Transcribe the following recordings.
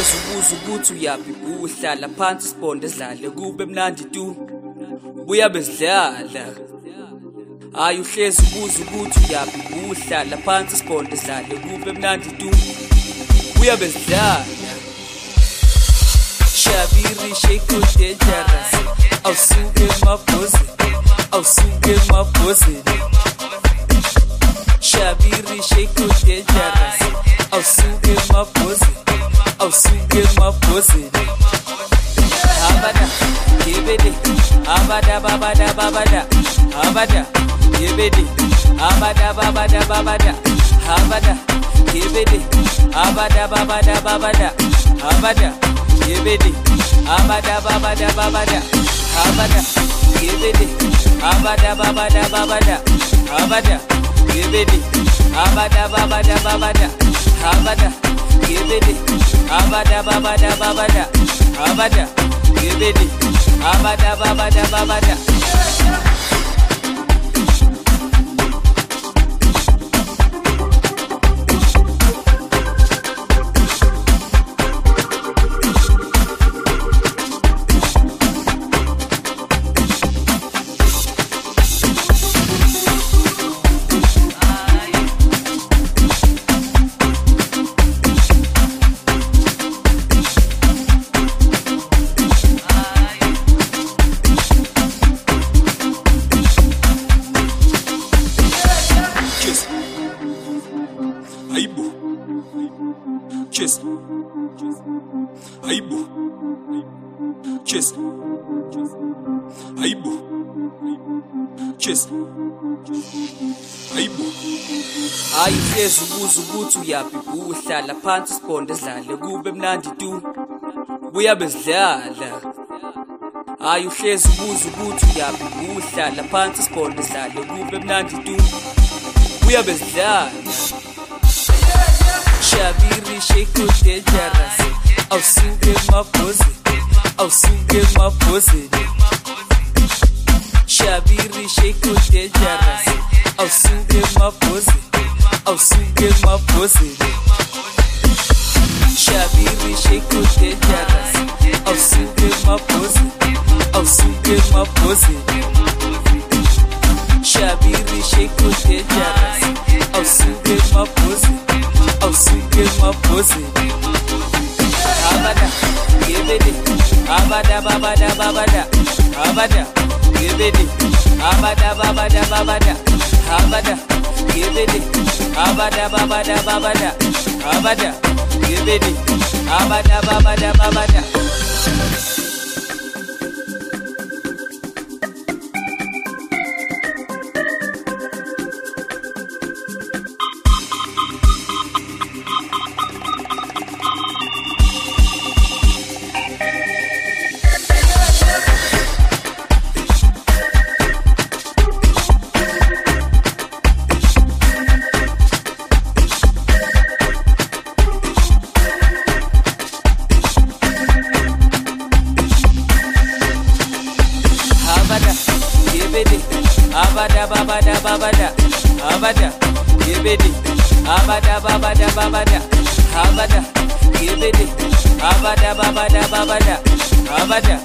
hlezi ubuza ukuthi uyaphi uhlala phansi sibonde sidlale kube mnandi tu. Buya bezidlala. Hayi uhlezi ubuza ukuthi uyaphi uhlala phansi sibonde sidlale kube mnandi tu. Buya bezidlala. Shabiri shake dangerous awusuke mabhozi awusuke mabhozi shabiri shake dangerous awusuke mabhozi awusuke mabhozi abada yebede abada babada babada abada yebede abada babada babada abada yebede abada babada babada abada yebede abada babada babada abada yebede abada babada babada abada yebede abada babada babada abada yebede abada babada babada. Abada. Yebede abada babada babada Kiss. Ayibo. Kiss. Ayibo. Kiss. Ayibo. hayi hlezi ubuza ukuthi uyaphi uhlala phansi sibonde sidlale kube mnandi tu buya bezidlala hayi uhlezi ubuza ukuthi uyaphi uhlala phansi sibonde sidlale kube mnandi tu buya bezidlala ja biri shake oje jarase Au suge ma pose. Au suge é ma pose. Shabiri shake oje jarase Au suge ma pose. Au suge é ma pose. Shabiri shake oje jarase Au suge ma pose. Au suge é ma pose. Shabiri shake oje jarase Au suge ma pose. Awusuke mabhozi abada yebede abada babada babada. Abada yebede abada babada babada. Abada yebede abada babada babada. Abada yebede abada babada babada abada babada babada abada. Yebede. Abada babada babada abada. Yebede. Abada babada babada abada.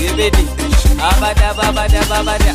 Yebede. Abada babada babada.